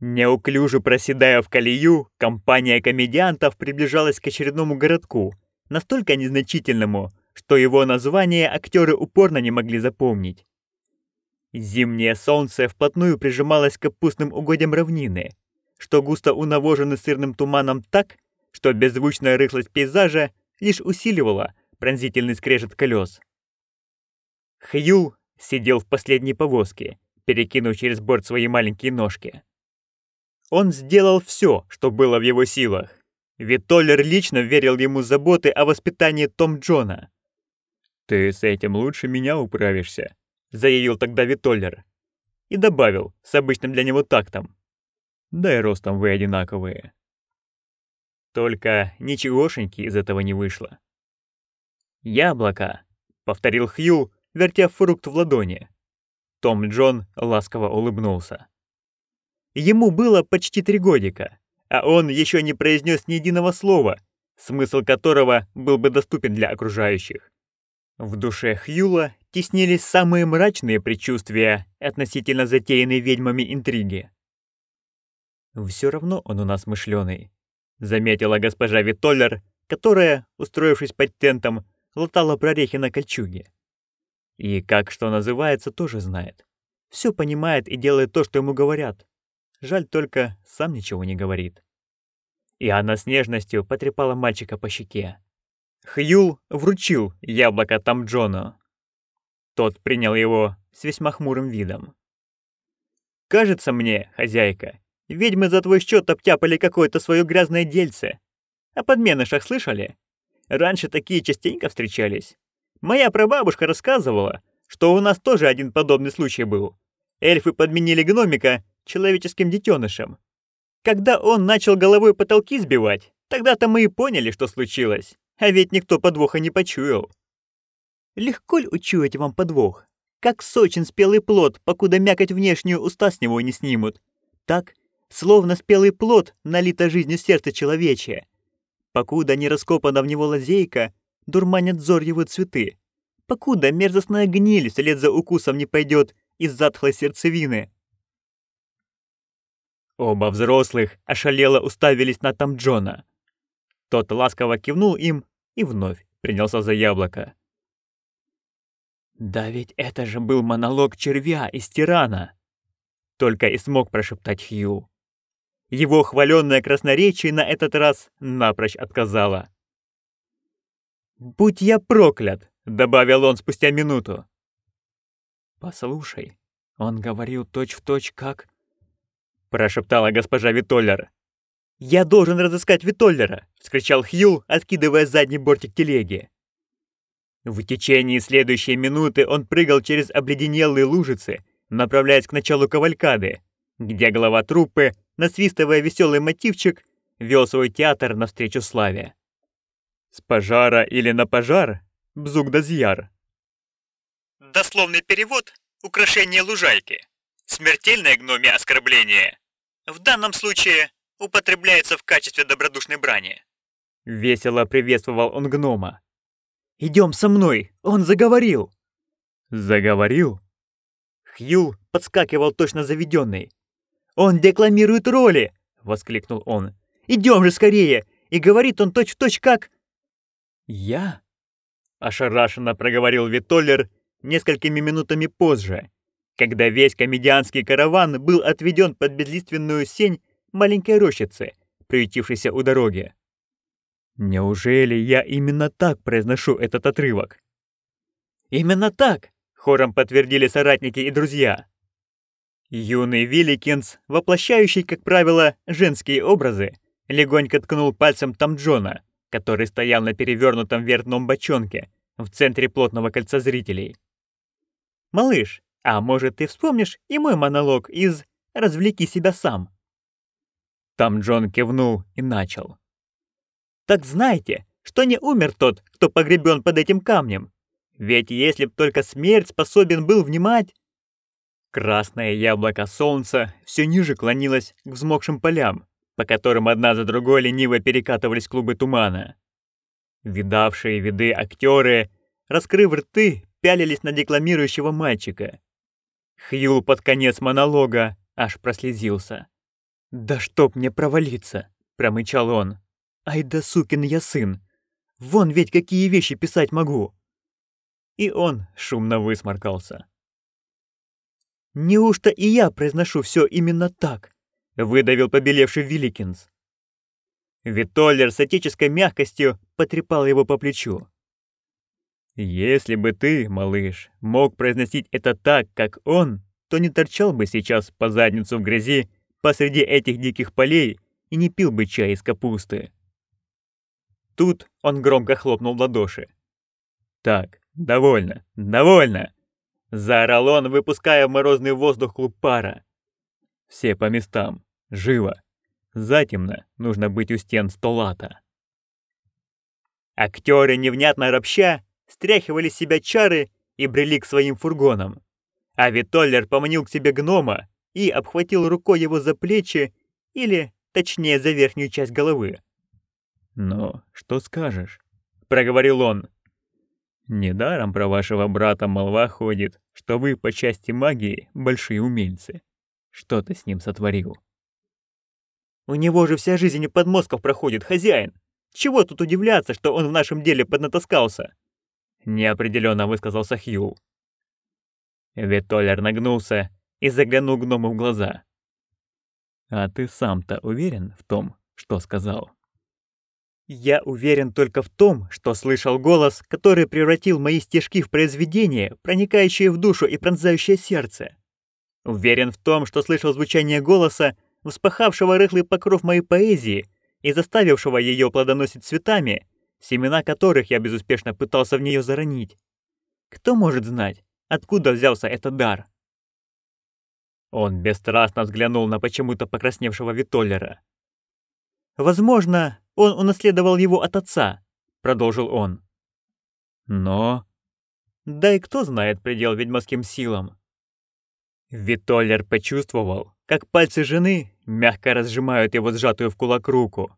Неуклюже проседая в колею, компания комедиантов приближалась к очередному городку, настолько незначительному, что его название актеры упорно не могли запомнить. Зимнее солнце вплотную прижималось к капустным угодьям равнины, что густо унавожены сырным туманом так, что беззвучная рыхлость пейзажа лишь усиливала пронзительный скрежет колес. Хью сидел в последней повозке, перекинув через борт свои маленькие ножки. Он сделал все, что было в его силах. Витоллер лично верил ему заботы о воспитании Том Джона. «Ты с этим лучше меня управишься», — заявил тогда Витоллер. И добавил, с обычным для него тактом. «Да и ростом вы одинаковые». Только ничегошеньки из этого не вышло. «Яблоко», — повторил Хью, вертя фрукт в ладони. Том Джон ласково улыбнулся. Ему было почти три годика, а он еще не произнес ни единого слова, смысл которого был бы доступен для окружающих. В душе Хьюла теснились самые мрачные предчувствия относительно затеянной ведьмами интриги. «Все равно он у нас мышленый», — заметила госпожа Витоллер, которая, устроившись под тентом, латала прорехи на кольчуге. И как что называется, тоже знает. Все понимает и делает то, что ему говорят. Жаль только, сам ничего не говорит. И она с нежностью потрепала мальчика по щеке. Хьюл вручил яблоко там Джону. Тот принял его с весьма хмурым видом. «Кажется мне, хозяйка, ведьмы за твой счет обтяпали какое-то свое грязное дельце. О подменышах слышали? Раньше такие частенько встречались. Моя прабабушка рассказывала, что у нас тоже один подобный случай был. Эльфы подменили гномика человеческим детенышем. Когда он начал головой потолки сбивать, тогда-то мы и поняли, что случилось. А ведь никто подвоха не почуял. Легко ли учуять вам подвох? Как сочен спелый плод, покуда мякоть внешнюю уста с него не снимут. Так, словно спелый плод, налито жизнью сердце человечье. Покуда не раскопана в него лазейка, дурманят взор его цветы. Покуда мерзостная гниль вслед за укусом не пойдет из затхлой сердцевины. Оба взрослых ошалело уставились на там Джона. Тот ласково кивнул им и вновь принялся за яблоко. «Да ведь это же был монолог червя из тирана!» Только и смог прошептать Хью. Его хваленное красноречие на этот раз напрочь отказало. «Будь я проклят!» — добавил он спустя минуту. «Послушай, он говорил точь-в-точь точь как...» — прошептала госпожа Витоллер. «Я должен разыскать Витоллера!» — вскричал Хью, откидывая задний бортик телеги. В течение следующей минуты он прыгал через обледенелые лужицы, направляясь к началу кавалькады, где глава труппы, насвистывая веселый мотивчик, вел свой театр навстречу славе. С пожара или на пожар? Бзугдазьяр. Дословный перевод – украшение лужайки. Смертельное гномие оскорбление. В данном случае употребляется в качестве добродушной брани. Весело приветствовал он гнома. «Идем со мной, он заговорил!» «Заговорил?» Хью подскакивал точно заведенный. «Он декламирует роли!» — воскликнул он. «Идем же скорее!» И говорит он точь-в-точь точь как... «Я?» — ошарашенно проговорил Витоллер несколькими минутами позже, когда весь комедианский караван был отведен под безлиственную сень маленькой рощицы, приютившейся у дороги. Неужели я именно так произношу этот отрывок? Именно так, хором подтвердили соратники и друзья. Юный Вилликинс, воплощающий, как правило, женские образы, легонько ткнул пальцем там Джона, который стоял на перевернутом верхном бочонке в центре плотного кольца зрителей. «Малыш, а может, ты вспомнишь и мой монолог из «Развлеки себя сам»?» Там Джон кивнул и начал. «Так знайте, что не умер тот, кто погребен под этим камнем. Ведь если б только смерть способен был внимать...» Красное яблоко солнца все ниже клонилось к взмокшим полям, по которым одна за другой лениво перекатывались клубы тумана. Видавшие виды актеры, раскрыв рты, пялились на декламирующего мальчика. Хью под конец монолога аж прослезился. «Да чтоб мне провалиться!» — промычал он. «Ай да сукин я сын! Вон ведь какие вещи писать могу!» И он шумно высморкался. «Неужто и я произношу все именно так?» — выдавил побелевший Вилликинс. Витоллер с отеческой мягкостью потрепал его по плечу. «Если бы ты, малыш, мог произносить это так, как он, то не торчал бы сейчас по задницу в грязи посреди этих диких полей и не пил бы чай из капусты». Тут он громко хлопнул в ладоши. «Так, довольно, довольно!» Заорал он, выпуская в морозный воздух клуб пара. «Все по местам, живо!» Затемно нужно быть у стен столата. Актеры, невнятно ропща, стряхивали с себя чары и брели к своим фургонам. А Витоллер поманил к себе гнома и обхватил рукой его за плечи, или, точнее, за верхнюю часть головы. «Ну, что скажешь?» — проговорил он. «Недаром про вашего брата молва ходит, что вы по части магии большие умельцы. Что ты с ним сотворил?» У него же вся жизнь под мозгов проходит, хозяин. Чего тут удивляться, что он в нашем деле поднатаскался?» Неопределенно высказался Хью. Витолер нагнулся и заглянул гному в глаза. «А ты сам-то уверен в том, что сказал?» «Я уверен только в том, что слышал голос, который превратил мои стежки в произведение, проникающее в душу и пронзающее сердце. Уверен в том, что слышал звучание голоса, вспахавшего рыхлый покров моей поэзии и заставившего ее плодоносить цветами, семена которых я безуспешно пытался в нее заронить. Кто может знать, откуда взялся этот дар? Он бесстрастно взглянул на почему-то покрасневшего Витоллера. «Возможно, он унаследовал его от отца», — продолжил он. «Но...» «Да и кто знает предел ведьмовским силам?» Витоллер почувствовал, как пальцы жены мягко разжимают его сжатую в кулак руку.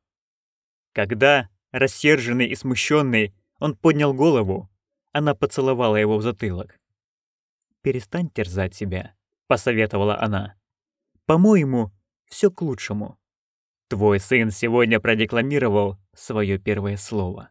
Когда, рассерженный и смущенный, он поднял голову, она поцеловала его в затылок. «Перестань терзать себя», — посоветовала она. «По-моему, все к лучшему. Твой сын сегодня продекламировал свое первое слово».